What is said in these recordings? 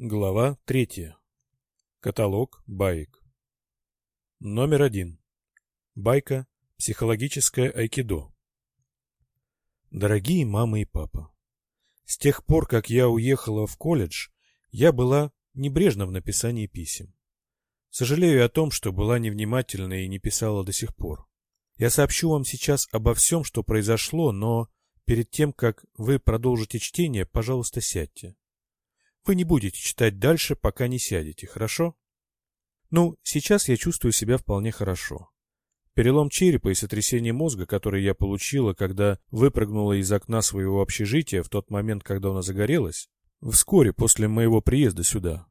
Глава третья. Каталог баек. Номер один. Байка «Психологическое айкидо». Дорогие мама и папа, с тех пор, как я уехала в колледж, я была небрежна в написании писем. Сожалею о том, что была невнимательна и не писала до сих пор. Я сообщу вам сейчас обо всем, что произошло, но перед тем, как вы продолжите чтение, пожалуйста, сядьте. Вы не будете читать дальше, пока не сядете, хорошо? Ну, сейчас я чувствую себя вполне хорошо. Перелом черепа и сотрясение мозга, которые я получила, когда выпрыгнула из окна своего общежития в тот момент, когда оно загорелось, вскоре после моего приезда сюда,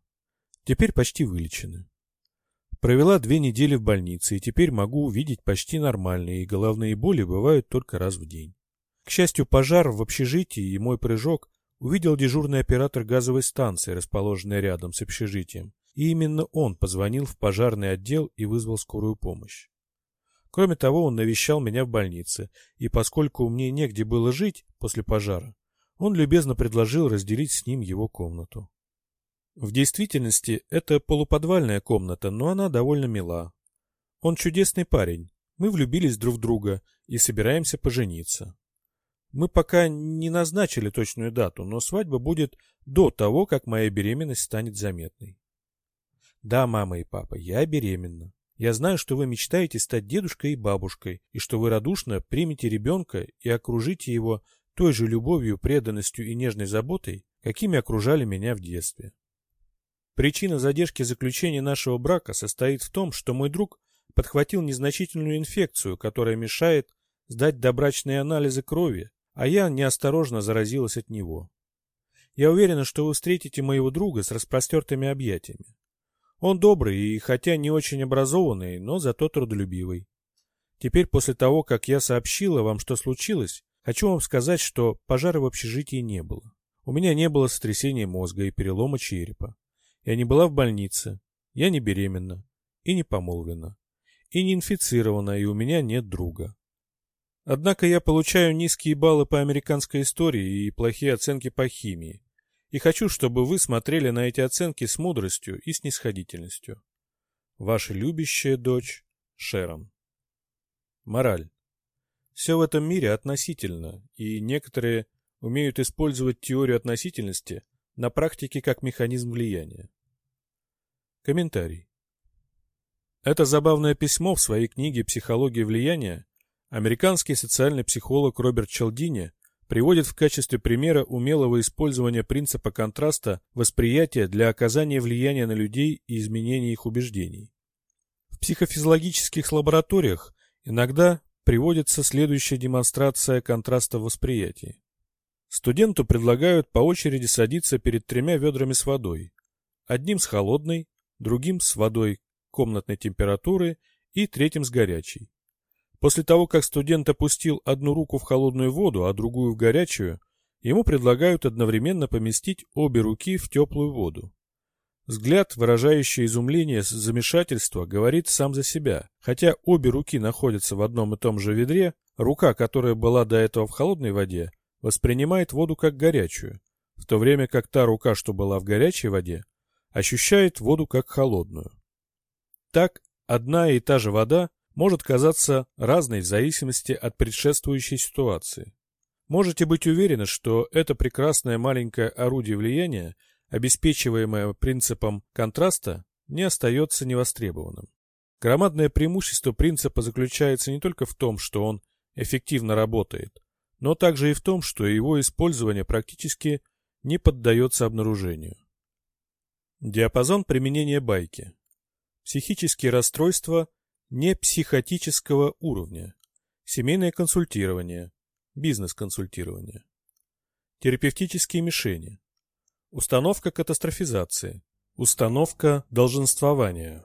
теперь почти вылечены. Провела две недели в больнице, и теперь могу увидеть почти нормальные, и головные боли бывают только раз в день. К счастью, пожар в общежитии и мой прыжок увидел дежурный оператор газовой станции, расположенной рядом с общежитием, и именно он позвонил в пожарный отдел и вызвал скорую помощь. Кроме того, он навещал меня в больнице, и поскольку мне негде было жить после пожара, он любезно предложил разделить с ним его комнату. В действительности, это полуподвальная комната, но она довольно мила. Он чудесный парень, мы влюбились друг в друга и собираемся пожениться. Мы пока не назначили точную дату, но свадьба будет до того, как моя беременность станет заметной. Да, мама и папа, я беременна. Я знаю, что вы мечтаете стать дедушкой и бабушкой, и что вы радушно примете ребенка и окружите его той же любовью, преданностью и нежной заботой, какими окружали меня в детстве. Причина задержки заключения нашего брака состоит в том, что мой друг подхватил незначительную инфекцию, которая мешает сдать добрачные анализы крови, а я неосторожно заразилась от него. Я уверена, что вы встретите моего друга с распростертыми объятиями. Он добрый и, хотя не очень образованный, но зато трудолюбивый. Теперь, после того, как я сообщила вам, что случилось, хочу вам сказать, что пожара в общежитии не было. У меня не было сотрясения мозга и перелома черепа. Я не была в больнице, я не беременна и не помолвлена, и не инфицирована, и у меня нет друга. Однако я получаю низкие баллы по американской истории и плохие оценки по химии. И хочу, чтобы вы смотрели на эти оценки с мудростью и снисходительностью. Ваша любящая дочь Шерон. Мораль. Все в этом мире относительно, и некоторые умеют использовать теорию относительности на практике как механизм влияния. Комментарий. Это забавное письмо в своей книге «Психология влияния» Американский социальный психолог Роберт Челдини приводит в качестве примера умелого использования принципа контраста восприятия для оказания влияния на людей и изменения их убеждений. В психофизиологических лабораториях иногда приводится следующая демонстрация контраста в восприятии. Студенту предлагают по очереди садиться перед тремя ведрами с водой. Одним с холодной, другим с водой комнатной температуры и третьим с горячей. После того, как студент опустил одну руку в холодную воду, а другую в горячую, ему предлагают одновременно поместить обе руки в теплую воду. Взгляд, выражающий изумление с замешательства, говорит сам за себя. Хотя обе руки находятся в одном и том же ведре, рука, которая была до этого в холодной воде, воспринимает воду как горячую, в то время как та рука, что была в горячей воде, ощущает воду как холодную. Так, одна и та же вода может казаться разной в зависимости от предшествующей ситуации. Можете быть уверены, что это прекрасное маленькое орудие влияния, обеспечиваемое принципом контраста, не остается невостребованным. Громадное преимущество принципа заключается не только в том, что он эффективно работает, но также и в том, что его использование практически не поддается обнаружению. Диапазон применения байки. Психические расстройства не психотического уровня, семейное консультирование, бизнес-консультирование, терапевтические мишени, установка катастрофизации, установка долженствования,